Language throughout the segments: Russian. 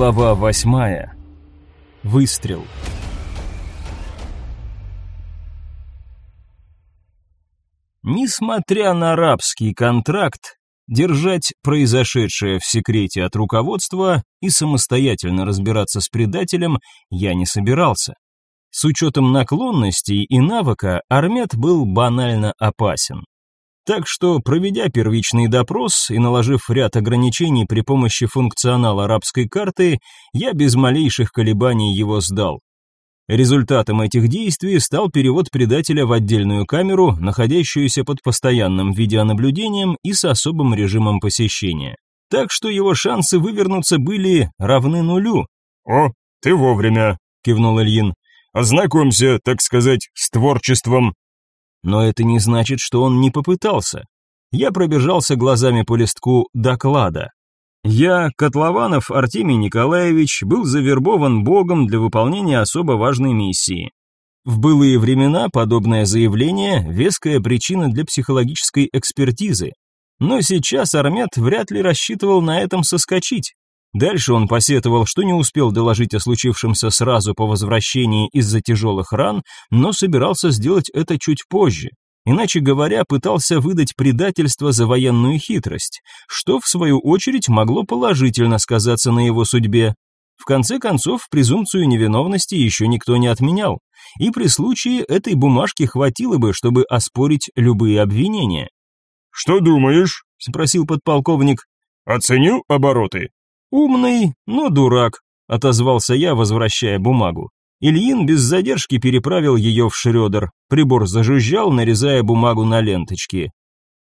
Глава восьмая. Выстрел. Несмотря на арабский контракт, держать произошедшее в секрете от руководства и самостоятельно разбираться с предателем я не собирался. С учетом наклонностей и навыка Армет был банально опасен. Так что, проведя первичный допрос и наложив ряд ограничений при помощи функционала арабской карты, я без малейших колебаний его сдал. Результатом этих действий стал перевод предателя в отдельную камеру, находящуюся под постоянным видеонаблюдением и с особым режимом посещения. Так что его шансы вывернуться были равны нулю. «О, ты вовремя», — кивнул Ильин. «Ознакомься, так сказать, с творчеством но это не значит, что он не попытался. Я пробежался глазами по листку доклада. Я, Котлованов Артемий Николаевич, был завербован Богом для выполнения особо важной миссии. В былые времена подобное заявление – веская причина для психологической экспертизы. Но сейчас Армет вряд ли рассчитывал на этом соскочить. Дальше он посетовал, что не успел доложить о случившемся сразу по возвращении из-за тяжелых ран, но собирался сделать это чуть позже. Иначе говоря, пытался выдать предательство за военную хитрость, что, в свою очередь, могло положительно сказаться на его судьбе. В конце концов, презумпцию невиновности еще никто не отменял, и при случае этой бумажки хватило бы, чтобы оспорить любые обвинения. «Что думаешь?» – спросил подполковник. Оценю обороты?» «Умный, но дурак», – отозвался я, возвращая бумагу. Ильин без задержки переправил ее в Шрёдер. Прибор зажужжал, нарезая бумагу на ленточки.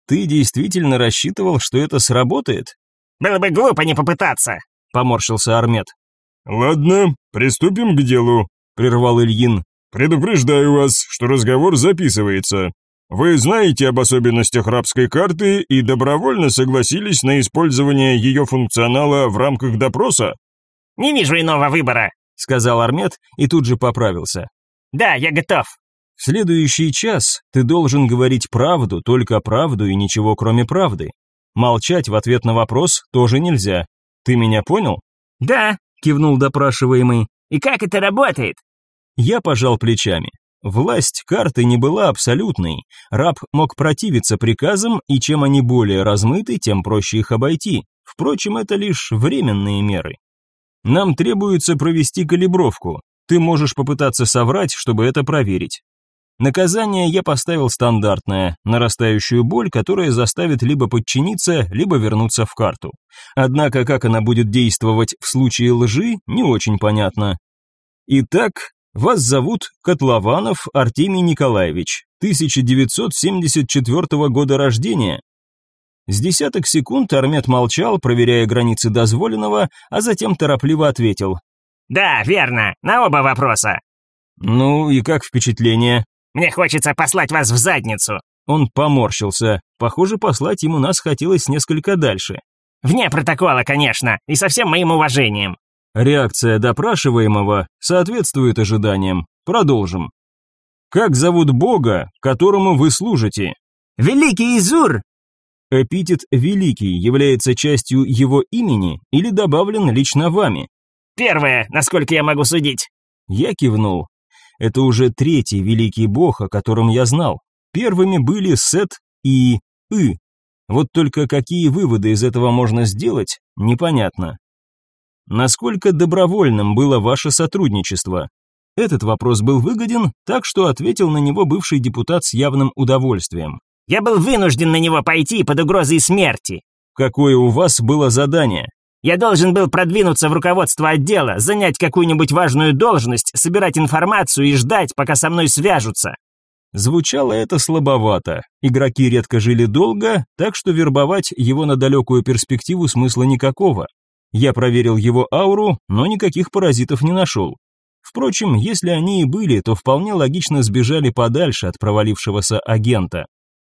«Ты действительно рассчитывал, что это сработает?» «Было бы глупо не попытаться», – поморщился Армет. «Ладно, приступим к делу», – прервал Ильин. «Предупреждаю вас, что разговор записывается. Вы знаете об особенностях рабской карты и добровольно согласились на использование ее функционала в рамках допроса? Не вижу иного выбора, сказал Армет и тут же поправился. Да, я готов. В следующий час ты должен говорить правду, только правду и ничего кроме правды. Молчать в ответ на вопрос тоже нельзя. Ты меня понял? Да, кивнул допрашиваемый. И как это работает? Я пожал плечами. Власть карты не была абсолютной. Раб мог противиться приказам, и чем они более размыты, тем проще их обойти. Впрочем, это лишь временные меры. Нам требуется провести калибровку. Ты можешь попытаться соврать, чтобы это проверить. Наказание я поставил стандартное, нарастающую боль, которая заставит либо подчиниться, либо вернуться в карту. Однако, как она будет действовать в случае лжи, не очень понятно. Итак, вас зовут Котлованов Артемий Николаевич, 1974 года рождения. С десяток секунд Армет молчал, проверяя границы дозволенного, а затем торопливо ответил. «Да, верно, на оба вопроса». «Ну и как впечатление?» «Мне хочется послать вас в задницу». Он поморщился. Похоже, послать ему нас хотелось несколько дальше. «Вне протокола, конечно, и со всем моим уважением. Реакция допрашиваемого соответствует ожиданиям. Продолжим. Как зовут бога, которому вы служите? Великий Изур. Эпитет «Великий» является частью его имени или добавлен лично вами? Первое, насколько я могу судить. Я кивнул. Это уже третий великий бог, о котором я знал. Первыми были Сет и И. Вот только какие выводы из этого можно сделать, непонятно. Насколько добровольным было ваше сотрудничество? Этот вопрос был выгоден, так что ответил на него бывший депутат с явным удовольствием. Я был вынужден на него пойти под угрозой смерти. Какое у вас было задание? Я должен был продвинуться в руководство отдела, занять какую-нибудь важную должность, собирать информацию и ждать, пока со мной свяжутся. Звучало это слабовато. Игроки редко жили долго, так что вербовать его на далекую перспективу смысла никакого. Я проверил его ауру, но никаких паразитов не нашел. Впрочем, если они и были, то вполне логично сбежали подальше от провалившегося агента.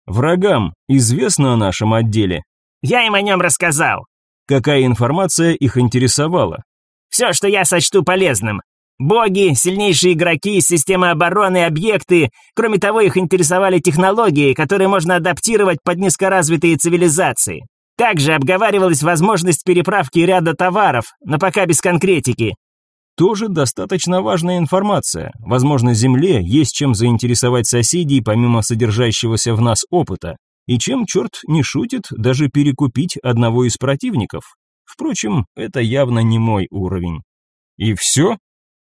Врагам известно о нашем отделе. Я им о нем рассказал. Какая информация их интересовала? Все, что я сочту полезным. Боги, сильнейшие игроки, система обороны, объекты. Кроме того, их интересовали технологии, которые можно адаптировать под низкоразвитые цивилизации. Также обговаривалась возможность переправки ряда товаров, но пока без конкретики. Тоже достаточно важная информация. Возможно, Земле есть чем заинтересовать соседей помимо содержащегося в нас опыта. И чем черт не шутит, даже перекупить одного из противников. Впрочем, это явно не мой уровень. И все?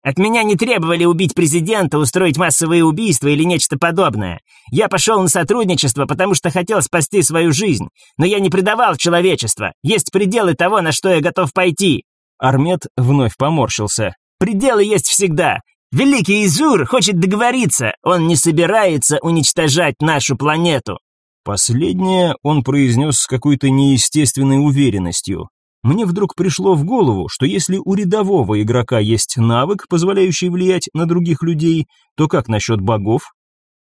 От меня не требовали убить президента, устроить массовые убийства или нечто подобное. Я пошел на сотрудничество, потому что хотел спасти свою жизнь. Но я не предавал человечество. Есть пределы того, на что я готов пойти». Армет вновь поморщился. «Пределы есть всегда. Великий Изур хочет договориться. Он не собирается уничтожать нашу планету». Последнее он произнес с какой-то неестественной уверенностью. Мне вдруг пришло в голову, что если у рядового игрока есть навык, позволяющий влиять на других людей, то как насчет богов?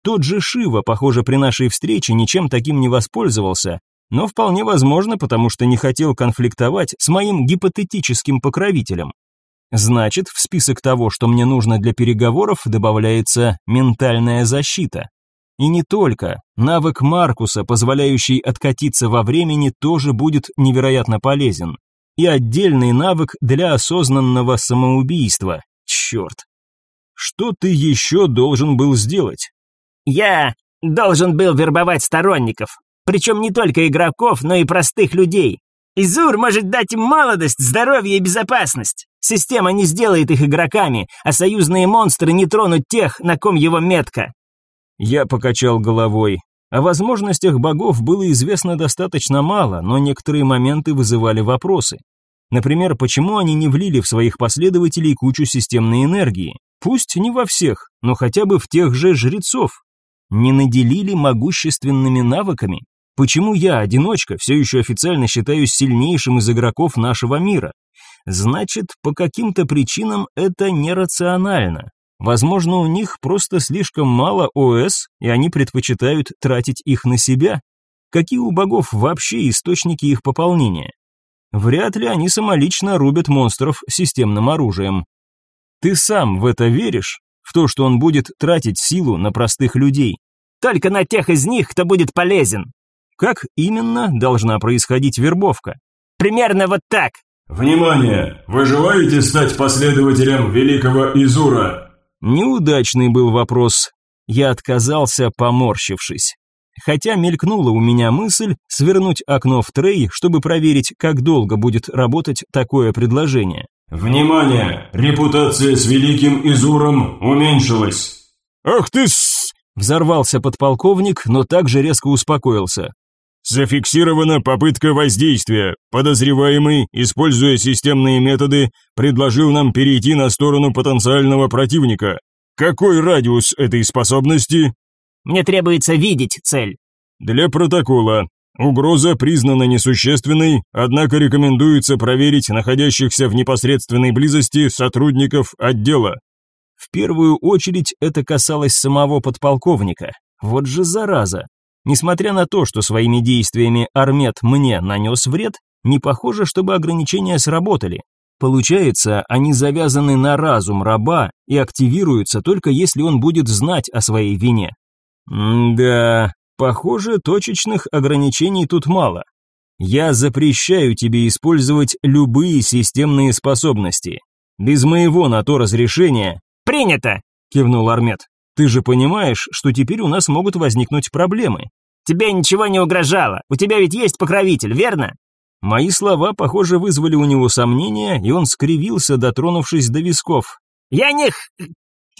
Тот же Шива, похоже, при нашей встрече ничем таким не воспользовался, но вполне возможно, потому что не хотел конфликтовать с моим гипотетическим покровителем. Значит, в список того, что мне нужно для переговоров, добавляется ментальная защита. И не только. Навык Маркуса, позволяющий откатиться во времени, тоже будет невероятно полезен. И отдельный навык для осознанного самоубийства. Черт. Что ты еще должен был сделать? Я должен был вербовать сторонников. Причем не только игроков, но и простых людей. Изур может дать им молодость, здоровье и безопасность. Система не сделает их игроками, а союзные монстры не тронут тех, на ком его метка. Я покачал головой. О возможностях богов было известно достаточно мало, но некоторые моменты вызывали вопросы. Например, почему они не влили в своих последователей кучу системной энергии? Пусть не во всех, но хотя бы в тех же жрецов. Не наделили могущественными навыками? Почему я, одиночка, все еще официально считаюсь сильнейшим из игроков нашего мира? Значит, по каким-то причинам это нерационально. Возможно, у них просто слишком мало ОС, и они предпочитают тратить их на себя. Какие у богов вообще источники их пополнения? Вряд ли они самолично рубят монстров системным оружием. Ты сам в это веришь? В то, что он будет тратить силу на простых людей? Только на тех из них, кто будет полезен. Как именно должна происходить вербовка? Примерно вот так. Внимание! Вы желаете стать последователем великого Изура? Неудачный был вопрос. Я отказался, поморщившись. Хотя мелькнула у меня мысль свернуть окно в трей, чтобы проверить, как долго будет работать такое предложение. «Внимание! Репутация с великим Изуром уменьшилась!» «Ах ты с...» Взорвался подполковник, но также резко успокоился. Зафиксирована попытка воздействия. Подозреваемый, используя системные методы, предложил нам перейти на сторону потенциального противника. Какой радиус этой способности? Мне требуется видеть цель. Для протокола. Угроза признана несущественной, однако рекомендуется проверить находящихся в непосредственной близости сотрудников отдела. В первую очередь это касалось самого подполковника. Вот же зараза, Несмотря на то, что своими действиями Армет мне нанес вред, не похоже, чтобы ограничения сработали. Получается, они завязаны на разум раба и активируются только если он будет знать о своей вине. М да, похоже, точечных ограничений тут мало. Я запрещаю тебе использовать любые системные способности. Без моего на то разрешения. Принято, кивнул Армет. Ты же понимаешь, что теперь у нас могут возникнуть проблемы. Тебе ничего не угрожало. У тебя ведь есть покровитель, верно? Мои слова, похоже, вызвали у него сомнения, и он скривился, дотронувшись до висков. Я них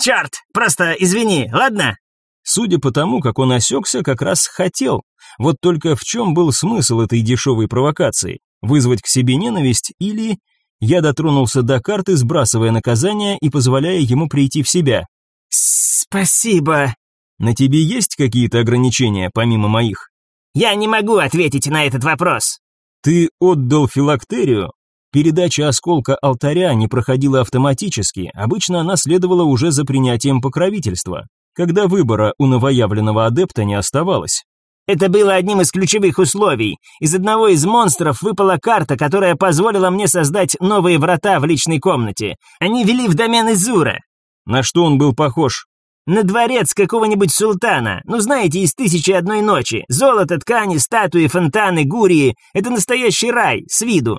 Черт, просто извини, ладно? Судя по тому, как он осекся, как раз хотел. Вот только в чем был смысл этой дешевой провокации? Вызвать к себе ненависть или... Я дотронулся до карты, сбрасывая наказание и позволяя ему прийти в себя. «Спасибо». «На тебе есть какие-то ограничения, помимо моих?» «Я не могу ответить на этот вопрос». «Ты отдал филактерию?» Передача осколка алтаря не проходила автоматически, обычно она следовала уже за принятием покровительства, когда выбора у новоявленного адепта не оставалось. Это было одним из ключевых условий. Из одного из монстров выпала карта, которая позволила мне создать новые врата в личной комнате. Они вели в домен Изура. На что он был похож? На дворец какого-нибудь султана. Ну, знаете, из «Тысячи одной ночи». Золото, ткани, статуи, фонтаны, гурии. Это настоящий рай, с виду.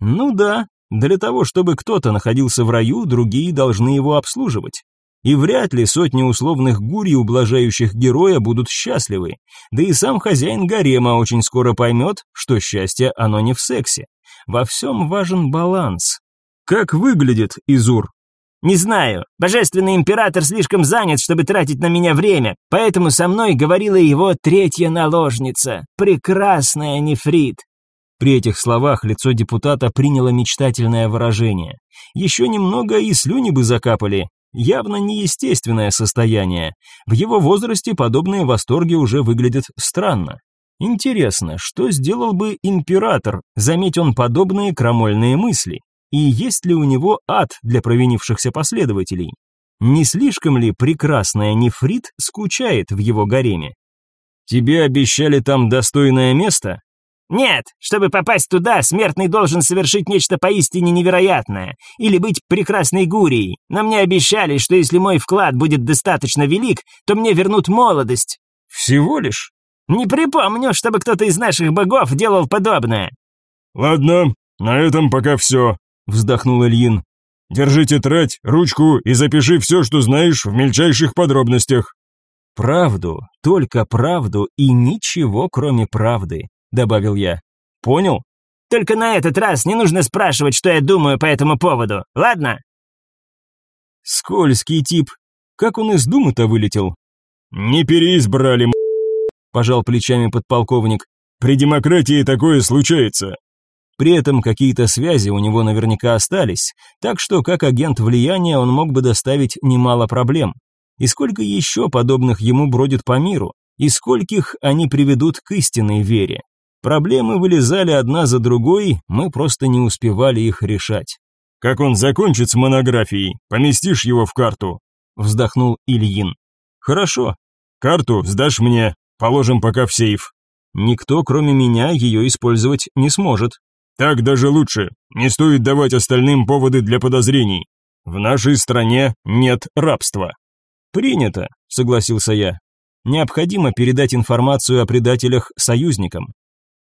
Ну да, для того, чтобы кто-то находился в раю, другие должны его обслуживать. И вряд ли сотни условных гурий, ублажающих героя, будут счастливы. Да и сам хозяин гарема очень скоро поймет, что счастье оно не в сексе. Во всем важен баланс. Как выглядит Изур? Не знаю. Божественный император слишком занят, чтобы тратить на меня время, поэтому со мной говорила его третья наложница, прекрасная Нефрит. При этих словах лицо депутата приняло мечтательное выражение. Еще немного и слюни бы закапали. Явно неестественное состояние. В его возрасте подобные восторги уже выглядят странно. Интересно, что сделал бы император, заметь он подобные крамольные мысли? и есть ли у него ад для провинившихся последователей. Не слишком ли прекрасная нефрит скучает в его гареме? «Тебе обещали там достойное место?» «Нет, чтобы попасть туда, смертный должен совершить нечто поистине невероятное, или быть прекрасной гурией, но мне обещали, что если мой вклад будет достаточно велик, то мне вернут молодость». «Всего лишь?» «Не припомню, чтобы кто-то из наших богов делал подобное». «Ладно, на этом пока все вздохнул Ильин. Держи тетрадь, ручку и запиши все, что знаешь в мельчайших подробностях. Правду, только правду и ничего, кроме правды, добавил я. Понял? Только на этот раз не нужно спрашивать, что я думаю по этому поводу. Ладно? Скользкий тип. Как он из думы-то вылетел? Не переизбрали, пожал плечами подполковник. При демократии такое случается. При этом какие-то связи у него наверняка остались, так что как агент влияния он мог бы доставить немало проблем. И сколько еще подобных ему бродит по миру, и скольких они приведут к истинной вере. Проблемы вылезали одна за другой, мы просто не успевали их решать. «Как он закончит с монографией, поместишь его в карту», — вздохнул Ильин. «Хорошо. Карту сдашь мне, положим пока в сейф». Никто, кроме меня, ее использовать не сможет. Так даже лучше. Не стоит давать остальным поводы для подозрений. В нашей стране нет рабства. Принято, согласился я. Необходимо передать информацию о предателях союзникам.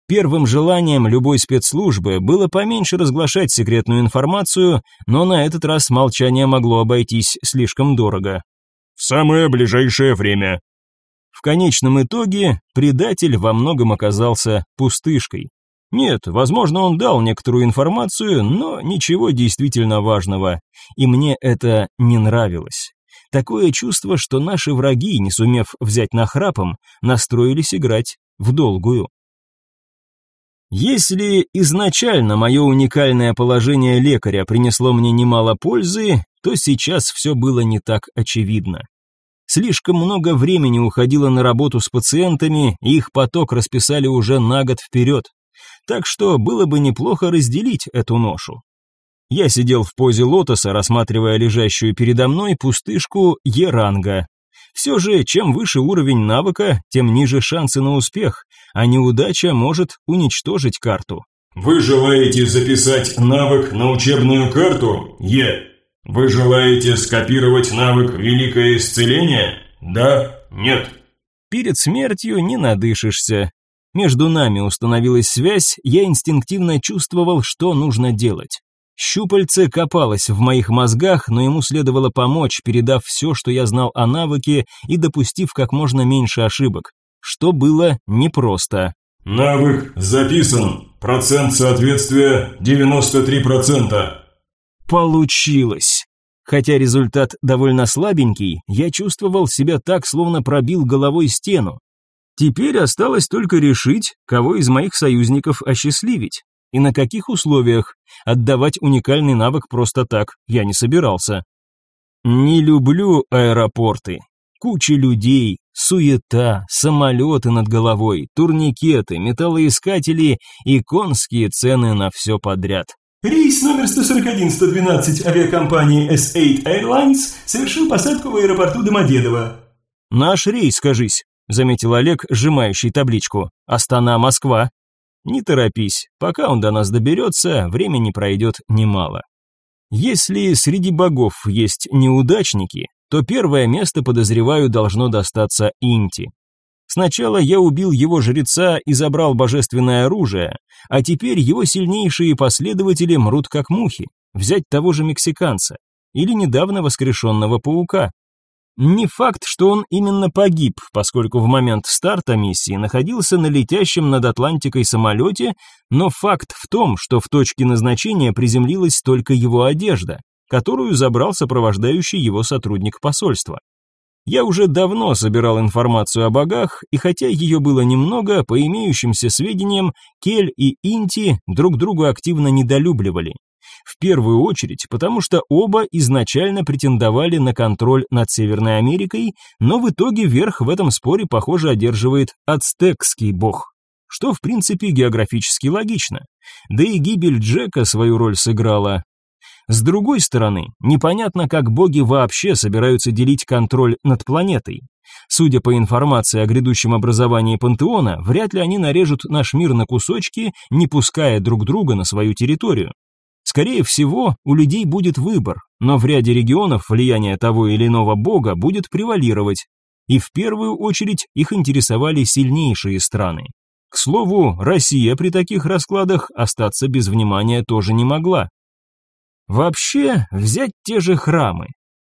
Первым желанием любой спецслужбы было поменьше разглашать секретную информацию, но на этот раз молчание могло обойтись слишком дорого. В самое ближайшее время. В конечном итоге предатель во многом оказался пустышкой. Нет, возможно, он дал некоторую информацию, но ничего действительно важного. И мне это не нравилось. Такое чувство, что наши враги, не сумев взять нахрапом, настроились играть в долгую. Если изначально мое уникальное положение лекаря принесло мне немало пользы, то сейчас все было не так очевидно. Слишком много времени уходило на работу с пациентами, и их поток расписали уже на год вперед так что было бы неплохо разделить эту ношу. Я сидел в позе лотоса, рассматривая лежащую передо мной пустышку Еранга. Все же, чем выше уровень навыка, тем ниже шансы на успех, а неудача может уничтожить карту. Вы желаете записать навык на учебную карту? Е. Вы желаете скопировать навык «Великое исцеление»? Да? Нет? Перед смертью не надышишься. Между нами установилась связь, я инстинктивно чувствовал, что нужно делать. Щупальце копалось в моих мозгах, но ему следовало помочь, передав все, что я знал о навыке и допустив как можно меньше ошибок, что было непросто. «Навык записан. Процент соответствия 93%. Получилось. Хотя результат довольно слабенький, я чувствовал себя так, словно пробил головой стену. Теперь осталось только решить, кого из моих союзников осчастливить. И на каких условиях? Отдавать уникальный навык просто так я не собирался. Не люблю аэропорты. Куча людей, суета, самолеты над головой, турникеты, металлоискатели и конские цены на все подряд. Рейс номер 141-112 авиакомпании S8 Airlines совершил посадку в аэропорту Домодедово. Наш рейс, кажись заметил Олег, сжимающий табличку. Астана, Москва. Не торопись, пока он до нас доберется, времени пройдет немало. Если среди богов есть неудачники, то первое место, подозреваю, должно достаться Инти. Сначала я убил его жреца и забрал божественное оружие, а теперь его сильнейшие последователи мрут как мухи. Взять того же мексиканца или недавно воскрешенного паука. Не факт, что он именно погиб, поскольку в момент старта миссии находился на летящем над Атлантикой самолете, но факт в том, что в точке назначения приземлилась только его одежда, которую забрал сопровождающий его сотрудник посольства. Я уже давно собирал информацию о богах, и хотя ее было немного, по имеющимся сведениям, Кель и Инти друг друга активно недолюбливали. В первую очередь, потому что оба изначально претендовали на контроль над Северной Америкой, но в итоге верх в этом споре, похоже, одерживает ацтекский бог что в принципе географически логично. Да и гибель Джека свою роль сыграла. С другой стороны, непонятно, как боги вообще собираются делить контроль над планетой. Судя по информации о грядущем образовании пантеона, вряд ли они нарежут наш мир на кусочки, не пуская друг друга на свою территорию. Скорее всего, у людей будет выбор, но в ряде регионов влияние того или иного бога будет превалировать, и в первую очередь их интересовали сильнейшие страны. К слову, Россия при таких раскладах остаться без внимания тоже не могла. Вообще, взять те же храмы.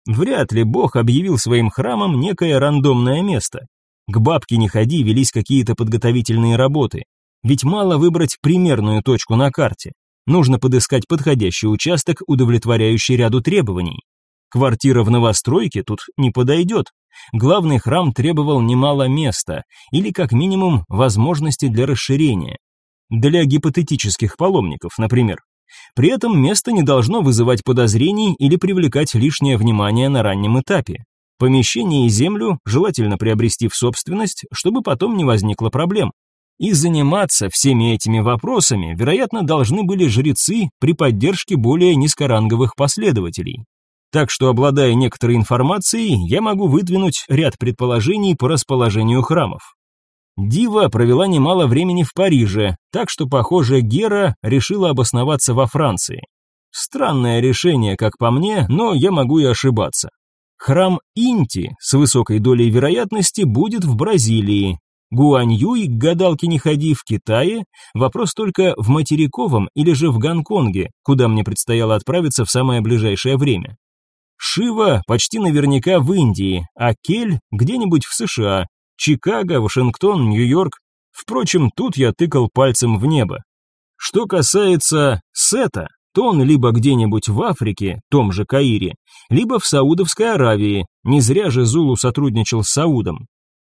Вряд ли Бог объявил своим храмом некое рандомное место. К бабке не ходи, велись какие-то подготовительные работы. Ведь мало выбрать примерную точку на карте. Нужно подыскать подходящий участок, удовлетворяющий ряду требований. Квартира в новостройке тут не подойдет. Главный храм требовал немало места или как минимум возможности для расширения. Для гипотетических паломников, например. При этом место не должно вызывать подозрений или привлекать лишнее внимание на раннем этапе. Помещение и землю желательно приобрести в собственность, чтобы потом не возникло проблем. И заниматься всеми этими вопросами, вероятно, должны были жрецы при поддержке более низкоранговых последователей. Так что, обладая некоторой информацией, я могу выдвинуть ряд предположений по расположению храмов. Дива провела немало времени в Париже, так что, похоже, Гера решила обосноваться во Франции. Странное решение, как по мне, но я могу и ошибаться. Храм Инти с высокой долей вероятности будет в Бразилии, Гуань Юй к гадалке не ходи в Китае, вопрос только в материковом или же в Гонконге, куда мне предстояло отправиться в самое ближайшее время. Шива почти наверняка в Индии, а Кель где-нибудь в США, Чикаго, Вашингтон, Нью-Йорк. Впрочем, тут я тыкал пальцем в небо. Что касается Сета, то он либо где-нибудь в Африке, том же Каире, либо в Саудовской Аравии, не зря же Зулу сотрудничал с Саудом.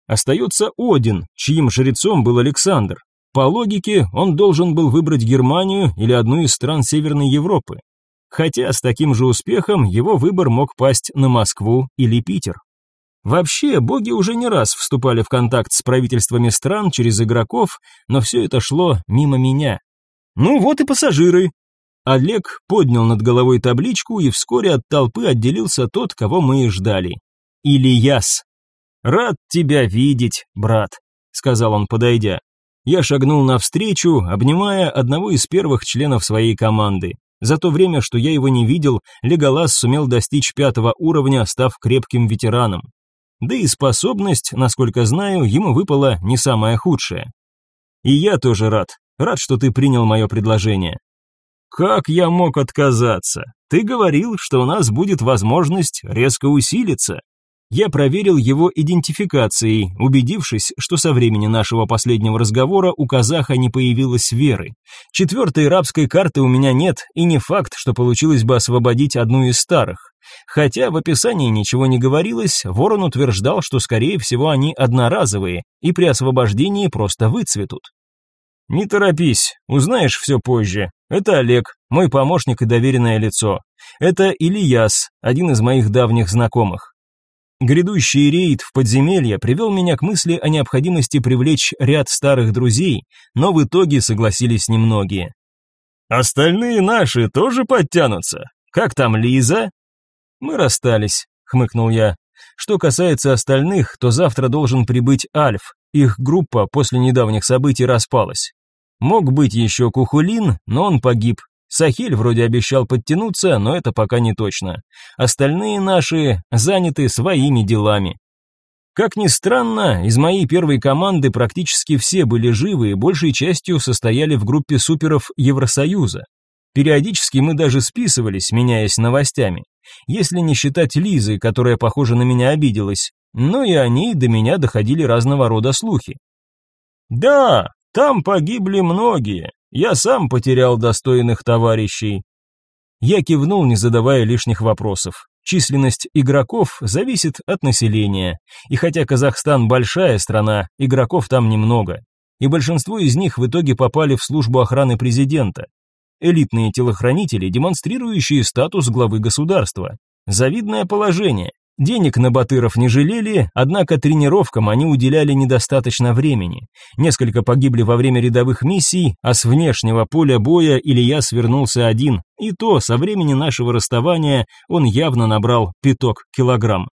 Остается Один, чьим жрецом был Александр. По логике, он должен был выбрать Германию или одну из стран Северной Европы. Хотя с таким же успехом его выбор мог пасть на Москву или Питер. Вообще, боги уже не раз вступали в контакт с правительствами стран через игроков, но все это шло мимо меня. Ну вот и пассажиры. Олег поднял над головой табличку, и вскоре от толпы отделился тот, кого мы и ждали. Ильяс. «Рад тебя видеть, брат», — сказал он, подойдя. Я шагнул навстречу, обнимая одного из первых членов своей команды. За то время, что я его не видел, Леголас сумел достичь пятого уровня, став крепким ветераном. Да и способность, насколько знаю, ему выпала не самая худшая. И я тоже рад. Рад, что ты принял мое предложение. Как я мог отказаться? Ты говорил, что у нас будет возможность резко усилиться. Я проверил его идентификацией, убедившись, что со времени нашего последнего разговора у казаха не появилось веры. Четвертой рабской карты у меня нет, и не факт, что получилось бы освободить одну из старых. Хотя в описании ничего не говорилось, Ворон утверждал, что скорее всего они одноразовые и при освобождении просто выцветут. «Не торопись, узнаешь все позже. Это Олег, мой помощник и доверенное лицо. Это Ильяс, один из моих давних знакомых. Грядущий рейд в подземелье привел меня к мысли о необходимости привлечь ряд старых друзей, но в итоге согласились немногие. «Остальные наши тоже подтянутся? Как там Лиза?» «Мы расстались», — хмыкнул я. «Что касается остальных, то завтра должен прибыть Альф. Их группа после недавних событий распалась. Мог быть еще Кухулин, но он погиб. Сахиль вроде обещал подтянуться, но это пока не точно. Остальные наши заняты своими делами. Как ни странно, из моей первой команды практически все были живы и большей частью состояли в группе суперов Евросоюза. Периодически мы даже списывались, меняясь новостями. Если не считать Лизы, которая, похоже, на меня обиделась. Но и о ней до меня доходили разного рода слухи. «Да, там погибли многие», я сам потерял достойных товарищей. Я кивнул, не задавая лишних вопросов. Численность игроков зависит от населения. И хотя Казахстан большая страна, игроков там немного. И большинство из них в итоге попали в службу охраны президента. Элитные телохранители, демонстрирующие статус главы государства. Завидное положение. Денег на Батыров не жалели, однако тренировкам они уделяли недостаточно времени. Несколько погибли во время рядовых миссий, а с внешнего поля боя Илья свернулся один, и то со времени нашего расставания он явно набрал пяток килограмм.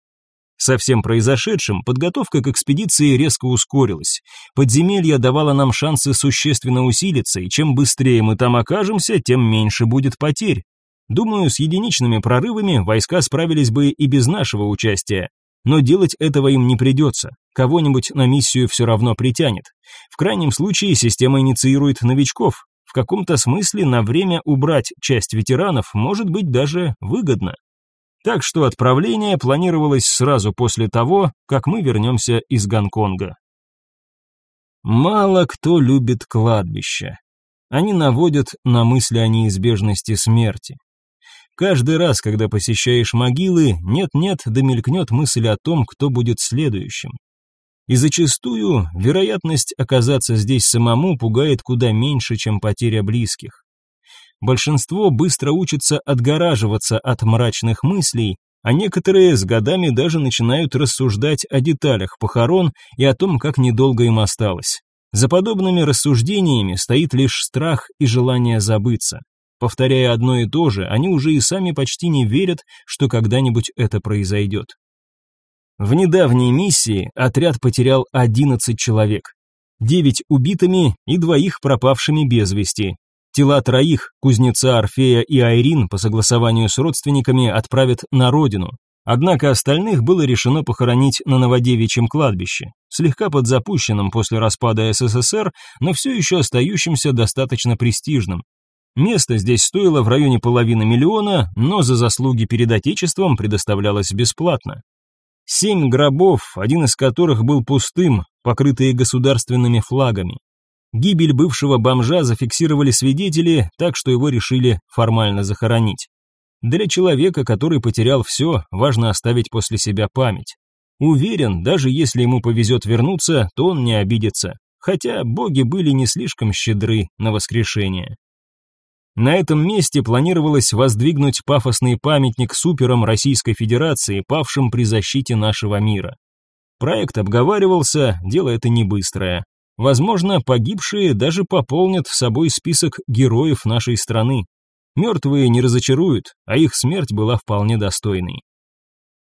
Со всем произошедшим подготовка к экспедиции резко ускорилась. Подземелье давало нам шансы существенно усилиться, и чем быстрее мы там окажемся, тем меньше будет потерь. Думаю, с единичными прорывами войска справились бы и без нашего участия. Но делать этого им не придется. Кого-нибудь на миссию все равно притянет. В крайнем случае система инициирует новичков. В каком-то смысле на время убрать часть ветеранов может быть даже выгодно. Так что отправление планировалось сразу после того, как мы вернемся из Гонконга. Мало кто любит кладбища. Они наводят на мысли о неизбежности смерти. Каждый раз, когда посещаешь могилы, нет-нет, да мысль о том, кто будет следующим. И зачастую вероятность оказаться здесь самому пугает куда меньше, чем потеря близких. Большинство быстро учится отгораживаться от мрачных мыслей, а некоторые с годами даже начинают рассуждать о деталях похорон и о том, как недолго им осталось. За подобными рассуждениями стоит лишь страх и желание забыться. Повторяя одно и то же, они уже и сами почти не верят, что когда-нибудь это произойдет. В недавней миссии отряд потерял 11 человек. 9 убитыми и двоих пропавшими без вести. Тела троих, кузнеца Орфея и Айрин, по согласованию с родственниками отправят на родину. Однако остальных было решено похоронить на Новодевичьем кладбище, слегка подзапущенном после распада СССР, но все еще остающимся достаточно престижным. Место здесь стоило в районе половины миллиона, но за заслуги перед Отечеством предоставлялось бесплатно. Семь гробов, один из которых был пустым, покрытые государственными флагами. Гибель бывшего бомжа зафиксировали свидетели, так что его решили формально захоронить. Для человека, который потерял все, важно оставить после себя память. Уверен, даже если ему повезет вернуться, то он не обидится, хотя боги были не слишком щедры на воскрешение. На этом месте планировалось воздвигнуть пафосный памятник суперам Российской Федерации, павшим при защите нашего мира. Проект обговаривался, дело это не быстрое. Возможно, погибшие даже пополнят в собой список героев нашей страны. Мертвые не разочаруют, а их смерть была вполне достойной.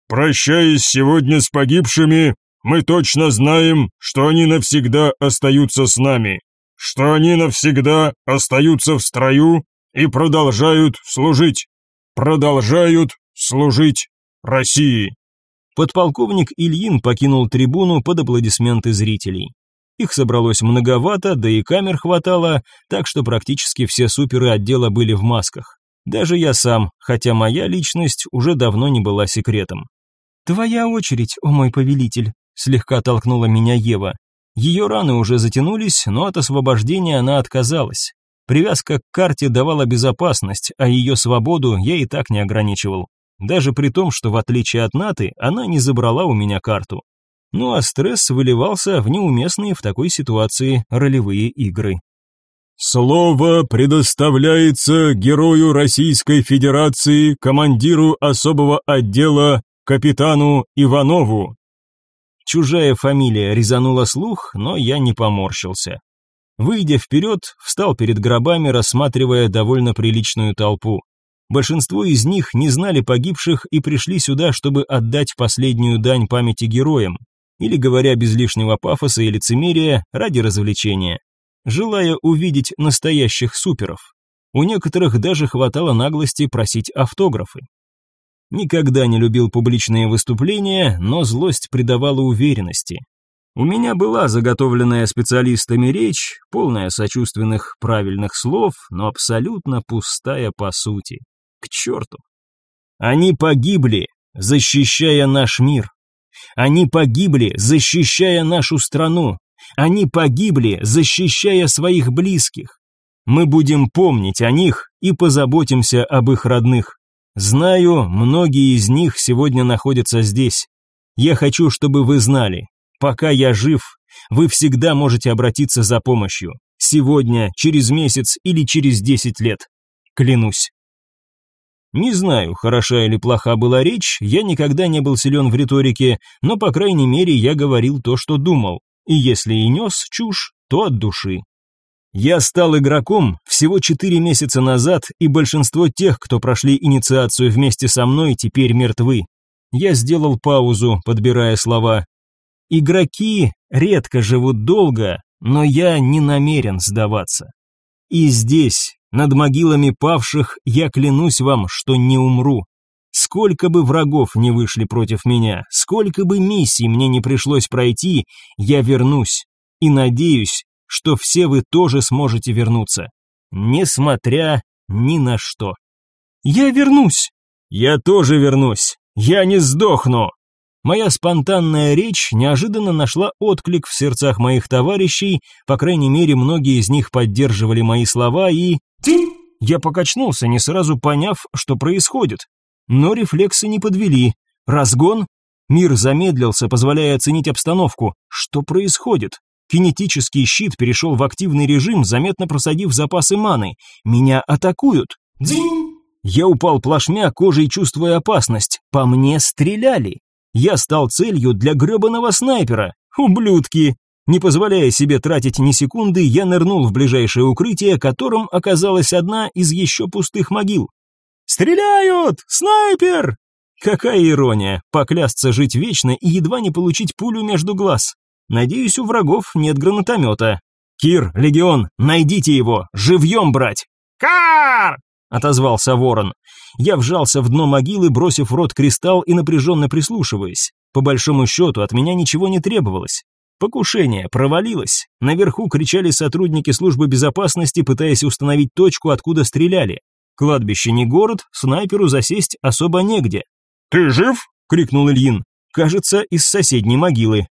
«Прощаясь сегодня с погибшими, мы точно знаем, что они навсегда остаются с нами», что они навсегда остаются в строю и продолжают служить. Продолжают служить России. Подполковник Ильин покинул трибуну под аплодисменты зрителей. Их собралось многовато, да и камер хватало, так что практически все суперы отдела были в масках. Даже я сам, хотя моя личность уже давно не была секретом. «Твоя очередь, о мой повелитель», — слегка толкнула меня Ева. Ее раны уже затянулись, но от освобождения она отказалась. Привязка к карте давала безопасность, а ее свободу я и так не ограничивал. Даже при том, что в отличие от Наты, она не забрала у меня карту. Ну а стресс выливался в неуместные в такой ситуации ролевые игры. Слово предоставляется герою Российской Федерации, командиру особого отдела, капитану Иванову. Чужая фамилия резанула слух, но я не поморщился. Выйдя вперед, встал перед гробами, рассматривая довольно приличную толпу. Большинство из них не знали погибших и пришли сюда, чтобы отдать последнюю дань памяти героям, или, говоря без лишнего пафоса и лицемерия, ради развлечения, желая увидеть настоящих суперов. У некоторых даже хватало наглости просить автографы. Никогда не любил публичные выступления, но злость придавала уверенности. У меня была заготовленная специалистами речь, полная сочувственных правильных слов, но абсолютно пустая по сути. К черту. Они погибли, защищая наш мир. Они погибли, защищая нашу страну. Они погибли, защищая своих близких. Мы будем помнить о них и позаботимся об их родных. Знаю, многие из них сегодня находятся здесь. Я хочу, чтобы вы знали, Пока я жив, вы всегда можете обратиться за помощью. Сегодня, через месяц или через 10 лет. Клянусь. Не знаю, хороша или плоха была речь, я никогда не был силен в риторике, но, по крайней мере, я говорил то, что думал, и если и нес чушь, то от души. Я стал игроком всего четыре месяца назад, и большинство тех, кто прошли инициацию вместе со мной, теперь мертвы. Я сделал паузу, подбирая слова. Игроки редко живут долго, но я не намерен сдаваться. И здесь, над могилами павших, я клянусь вам, что не умру. Сколько бы врагов не вышли против меня, сколько бы миссий мне не пришлось пройти, я вернусь. И надеюсь, что все вы тоже сможете вернуться, несмотря ни на что. Я вернусь. Я тоже вернусь. Я не сдохну. Моя спонтанная речь неожиданно нашла отклик в сердцах моих товарищей, по крайней мере, многие из них поддерживали мои слова и... Тинь! Я покачнулся, не сразу поняв, что происходит. Но рефлексы не подвели. Разгон? Мир замедлился, позволяя оценить обстановку. Что происходит? Кинетический щит перешел в активный режим, заметно просадив запасы маны. Меня атакуют. Дзинь! Я упал плашмя, кожей чувствуя опасность. По мне стреляли. Я стал целью для гребаного снайпера. Ублюдки! Не позволяя себе тратить ни секунды, я нырнул в ближайшее укрытие, которым оказалась одна из еще пустых могил. «Стреляют! Снайпер!» Какая ирония, поклясться жить вечно и едва не получить пулю между глаз. Надеюсь, у врагов нет гранатомета. Кир, Легион, найдите его, живьем брать. Кар! отозвался Ворон. Я вжался в дно могилы, бросив в рот кристалл и напряженно прислушиваясь. По большому счету, от меня ничего не требовалось. Покушение провалилось. Наверху кричали сотрудники службы безопасности, пытаясь установить точку, откуда стреляли. Кладбище не город, снайперу засесть особо негде. «Ты жив?» — крикнул Ильин. «Кажется, из соседней могилы».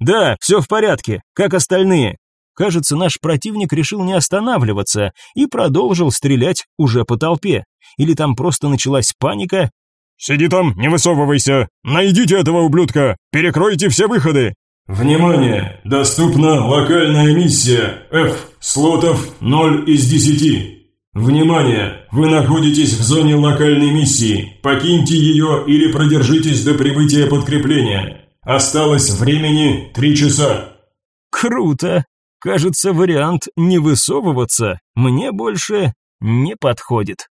«Да, все в порядке. Как остальные?» Кажется, наш противник решил не останавливаться и продолжил стрелять уже по толпе. Или там просто началась паника? «Сиди там, не высовывайся! Найдите этого ублюдка! Перекройте все выходы!» «Внимание! Доступна локальная миссия F, слотов 0 из 10!» «Внимание! Вы находитесь в зоне локальной миссии. Покиньте ее или продержитесь до прибытия подкрепления. Осталось времени 3 часа». «Круто!» Кажется, вариант «не высовываться» мне больше не подходит.